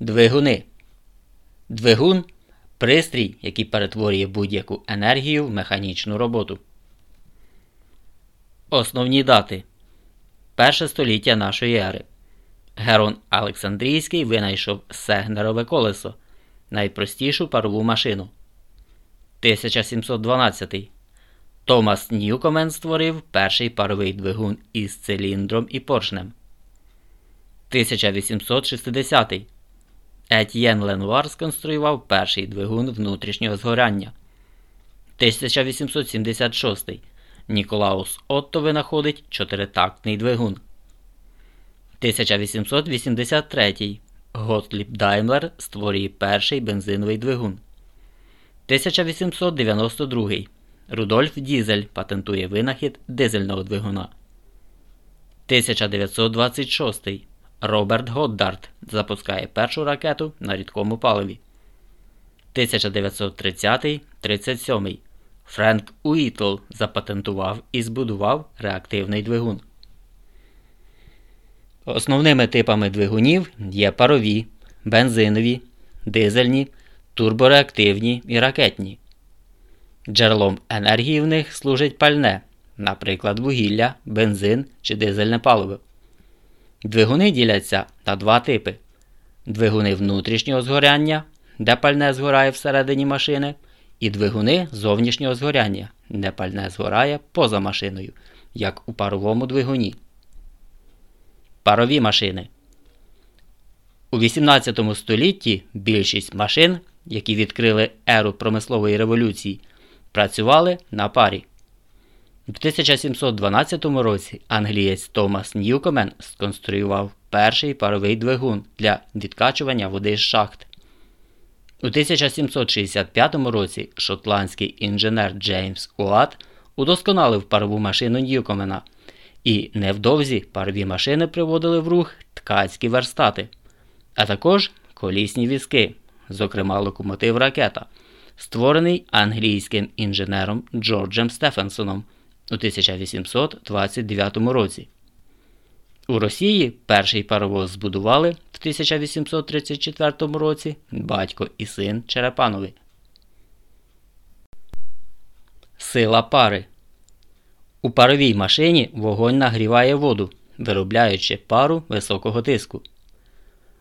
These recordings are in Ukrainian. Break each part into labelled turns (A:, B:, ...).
A: Двигуни. Двигун пристрій, який перетворює будь-яку енергію в механічну роботу. Основні дати Перше століття нашої ери. Герон Олександрійський винайшов сегнерове колесо найпростішу парову машину. 1712. Томас Ньюкомен створив перший паровий двигун із циліндром і поршнем. 1860. Етьєн Ленуар сконструював перший двигун внутрішнього згорання. 1876. Ніколаус Отто винаходить чотиритактний двигун. 1883. Готліб Даймлер створює перший бензиновий двигун. 1892. Рудольф Дізель патентує винахід дизельного двигуна. 1926. Роберт Годдард запускає першу ракету на рідкому паливі. 1930-37. Френк Уітл запатентував і збудував реактивний двигун. Основними типами двигунів є парові, бензинові, дизельні, турбореактивні і ракетні. Джерелом енергії в них служить пальне, наприклад, вугілля, бензин чи дизельне паливо. Двигуни діляться на два типи: двигуни внутрішнього згоряння, де пальне згорає всередині машини, і двигуни зовнішнього згоряння, де пальне згорає поза машиною, як у паровому двигуні. Парові машини. У 18 столітті більшість машин, які відкрили еру промислової революції, працювали на парі. У 1712 році англієць Томас Ньюкомен сконструював перший паровий двигун для відкачування води з шахт. У 1765 році шотландський інженер Джеймс Уат удосконалив парову машину Ньюкомена, і невдовзі парові машини приводили в рух ткацькі верстати, а також колісні візки, зокрема локомотив ракета, створений англійським інженером Джорджем Стефенсоном у 1829 році. У Росії перший паровоз збудували в 1834 році батько і син Черепанови. Сила пари. У паровій машині вогонь нагріває воду, виробляючи пару високого тиску.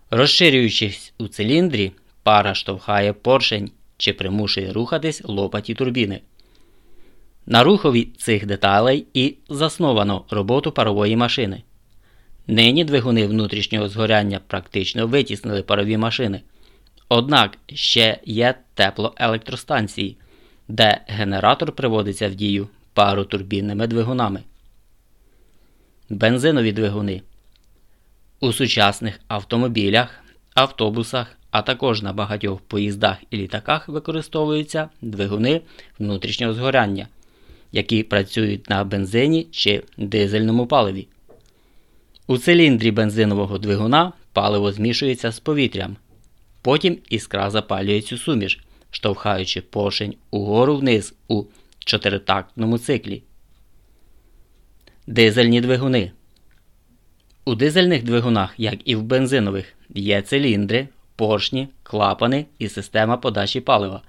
A: Розширюючись у циліндрі, пара штовхає поршень чи примушує рухатись лопаті турбіни. На рухові цих деталей і засновано роботу парової машини. Нині двигуни внутрішнього згоряння практично витіснили парові машини. Однак ще є теплоелектростанції, де генератор приводиться в дію паротурбінними двигунами. Бензинові двигуни. У сучасних автомобілях, автобусах, а також на багатьох поїздах і літаках використовуються двигуни внутрішнього згоряння, які працюють на бензині чи дизельному паливі. У циліндрі бензинового двигуна паливо змішується з повітрям. Потім іскра запалює цю суміш, штовхаючи поршень угору вниз у чотиритактному циклі. Дизельні двигуни. У дизельних двигунах, як і в бензинових, є циліндри, поршні, клапани і система подачі палива.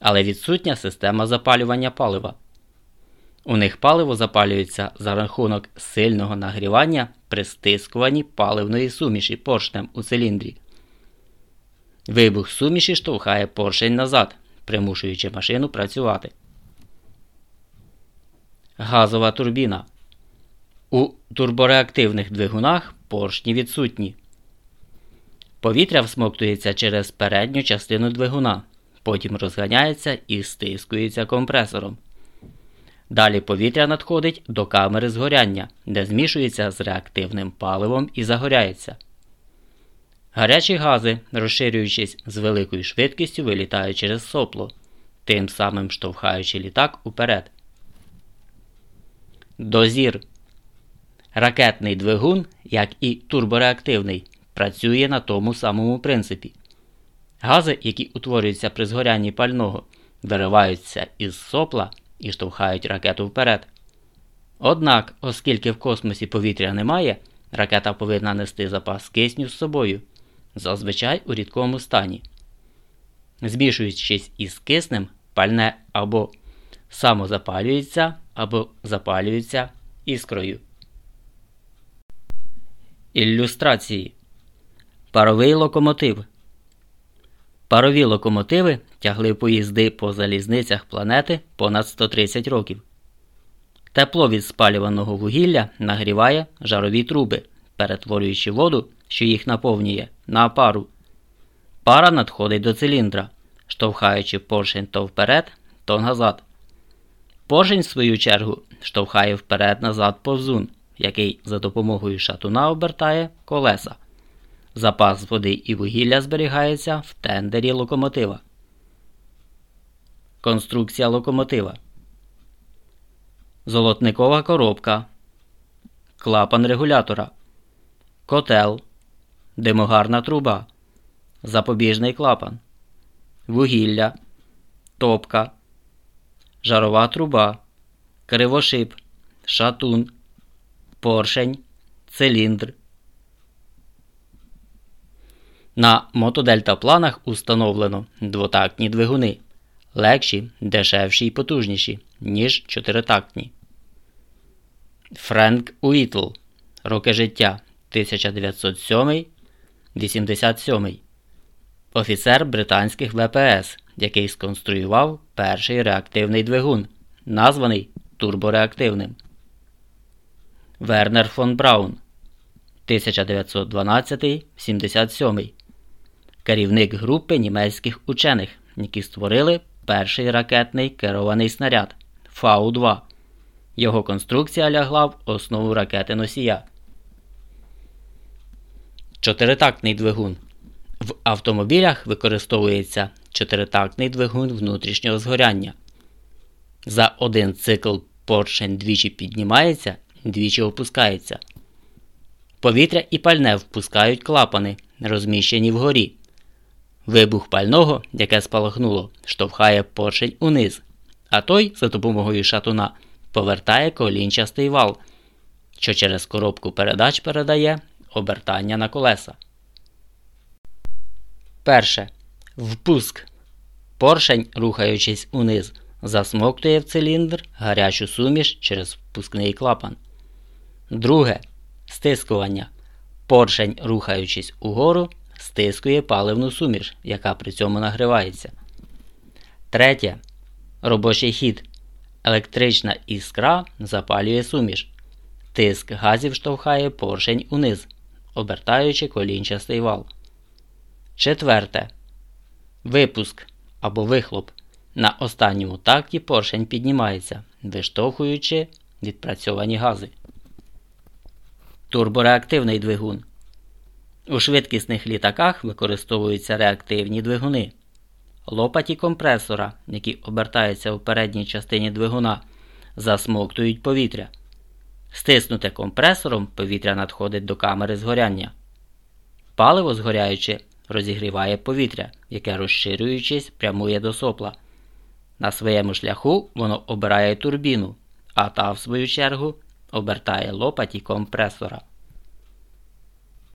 A: Але відсутня система запалювання палива. У них паливо запалюється за рахунок сильного нагрівання при стискуванні паливної суміші поршнем у циліндрі. Вибух суміші штовхає поршень назад, примушуючи машину працювати. Газова турбіна. У турбореактивних двигунах поршні відсутні. Повітря всмоктується через передню частину двигуна, потім розганяється і стискується компресором. Далі повітря надходить до камери згоряння, де змішується з реактивним паливом і загоряється. Гарячі гази, розширюючись з великою швидкістю, вилітають через сопло, тим самим штовхаючи літак уперед. Дозір. Ракетний двигун, як і турбореактивний, працює на тому самому принципі. Гази, які утворюються при згорянні пального, вириваються із сопла і штовхають ракету вперед. Однак, оскільки в космосі повітря немає, ракета повинна нести запас кисню з собою, зазвичай у рідкому стані. Змішуючись із киснем, пальне або самозапалюється, або запалюється іскрою. Ілюстрації Паровий локомотив. Парові локомотиви тягли поїзди по залізницях планети понад 130 років. Тепло від спалюваного вугілля нагріває жарові труби, перетворюючи воду, що їх наповнює, на пару. Пара надходить до циліндра, штовхаючи поршень то вперед, то назад. Поршень, в свою чергу, штовхає вперед-назад повзун, який за допомогою шатуна обертає колеса. Запас води і вугілля зберігається в тендері локомотива. Конструкція локомотива. Золотникова коробка. Клапан регулятора. Котел. Димогарна труба. Запобіжний клапан. Вугілля. Топка. Жарова труба. Кривошип. Шатун. Поршень. Циліндр. На мотодельтапланах установлено двотактні двигуни, легші, дешевші і потужніші, ніж чотиритактні. Френк Уітл. Роки життя 1907-87. Офіцер британських ВПС, який сконструював перший реактивний двигун, названий турбореактивним. Вернер фон Браун 1912-77 керівник групи німецьких учених, які створили перший ракетний керований снаряд Фау-2. Його конструкція лягла в основу ракети носія. Чотиритактний двигун. В автомобілях використовується чотиритактний двигун внутрішнього згоряння. За один цикл поршень двічі піднімається, двічі опускається. Повітря і пальне впускають клапани, розміщені вгорі. Вибух пального, яке спалахнуло, штовхає поршень униз, а той, за допомогою шатуна, повертає колінчастий вал, що через коробку передач передає обертання на колеса. Перше. Впуск. Поршень, рухаючись униз, засмоктує в циліндр гарячу суміш через впускний клапан. Друге. Стискування. Поршень, рухаючись угору, стискує паливну суміш, яка при цьому нагрівається. Третє. Робочий хід. Електрична іскра запалює суміш. Тиск газів штовхає поршень униз, обертаючи колінчастий вал. Четверте. Випуск або вихлоп. На останньому такті поршень піднімається, виштовхуючи відпрацьовані гази. Турбореактивний двигун. У швидкісних літаках використовуються реактивні двигуни. Лопаті компресора, які обертаються у передній частині двигуна, засмоктують повітря. Стиснуте компресором повітря надходить до камери згоряння. Паливо згоряючи, розігріває повітря, яке, розширюючись, прямує до сопла. На своєму шляху воно обирає турбіну, а та, в свою чергу, обертає лопаті компресора.